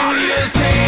Julia's name.